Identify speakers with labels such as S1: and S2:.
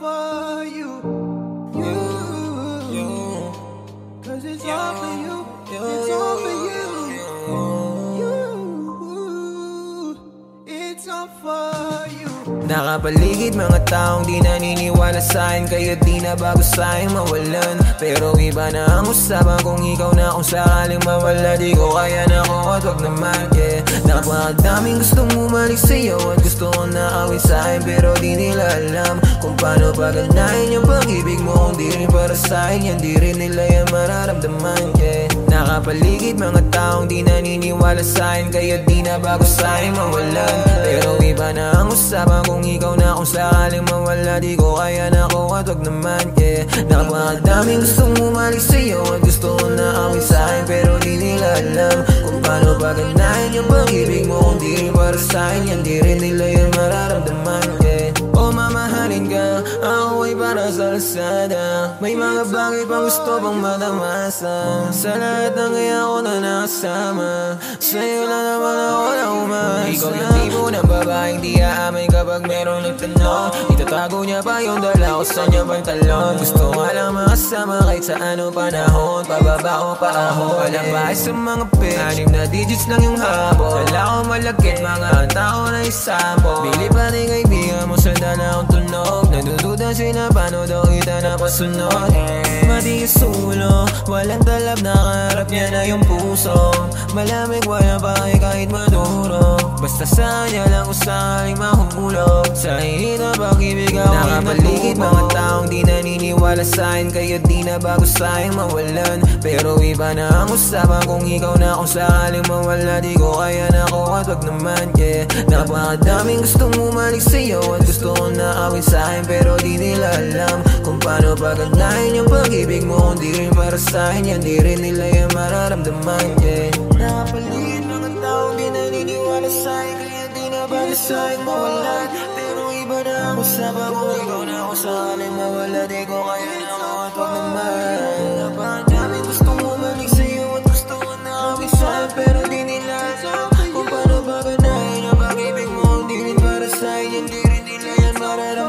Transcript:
S1: for you. You. Cause it's all for you. It's all for you.
S2: You.
S1: It's all for you.
S2: Nakapaligid mga taong di naniniwala sa'kin Kaya di na bago sa'kin mawalan Pero iba na ang usapan Kung ikaw na kung sakaling mawala Di ko kaya na ako at wag naman yeah. Napakadaming gustong umalik sa'yo At gusto ko na awin sa'kin Pero di nila alam Kung paano paganahin yung pag-ibig mo Kung di rin para sa'kin Yan di rin nila yan mararamdaman yeah. Nakapaligid mga taong di naniniwala sa'kin Kaya di na bago sa'kin mawalan Pero iba na ang usapan Kung ikaw na kung sakaling mawala Di ko kaya na ako at wag naman yeah. Napakadaming gustong umalik sa'yo At gusto ko na awin sa'kin Pero di nila alam Kung paano paganahin yung pag-ibig sa'kin Yan di rin nila yan mararamdaman yeah. O mamahalin ka Ako ay para sa lasada May mga bagay pang gusto pang madamasa. Sa lahat ng kaya ko na nakasama Sa'yo lang naman ako Ikaw yung tipo ng babaeng di aamin kapag merong nagtanong. Itatago niya pa yung dala sa niya pantalon. Gusto nga lang makasama kahit sa anong panahon. Pababa o paahon. Walang bahay sa mga pitch. Anim na digits lang yung habol. Wala ko malagkit mga tao na isampo Bili pa rin kaibigan mo sa dala akong tunog Nadududa sila paano daw kita napasunod Matiis ulo Walang talab nakaharap niya na yung puso. Malamig wala kay kahit maduro. Basta sa lang kung sakaling mahulog. Sa init na pag-ibig ako Nakapaligid mga naniniwala sa'kin Kaya di na bago sa'kin mawalan Pero iba na ang usapan Kung ikaw na kung sakaling mawala Di ko kaya na ako at wag naman yeah. Napakadaming gustong umalik sa'yo At gusto ko na awin sa'kin Pero di nila alam Kung paano paganahin yung pag-ibig mo Kung di rin para sa'kin Yan di rin nila yan mararamdaman yeah. Nakapaligid mga taong di naniniwala sa'kin Kaya di na bago sa'kin mawalan ba na ako sa bago? Ikaw na ako sa aling mawala? Di ko kaya na mawatog naman Napakadami gustong bumalik sa'yo At gusto ko na kaming sa'yo Pero di nila alam kung paano ba ganahin Ang pag-ibig mo. Hindi rin para sa'yo Hindi rin nila yan mararating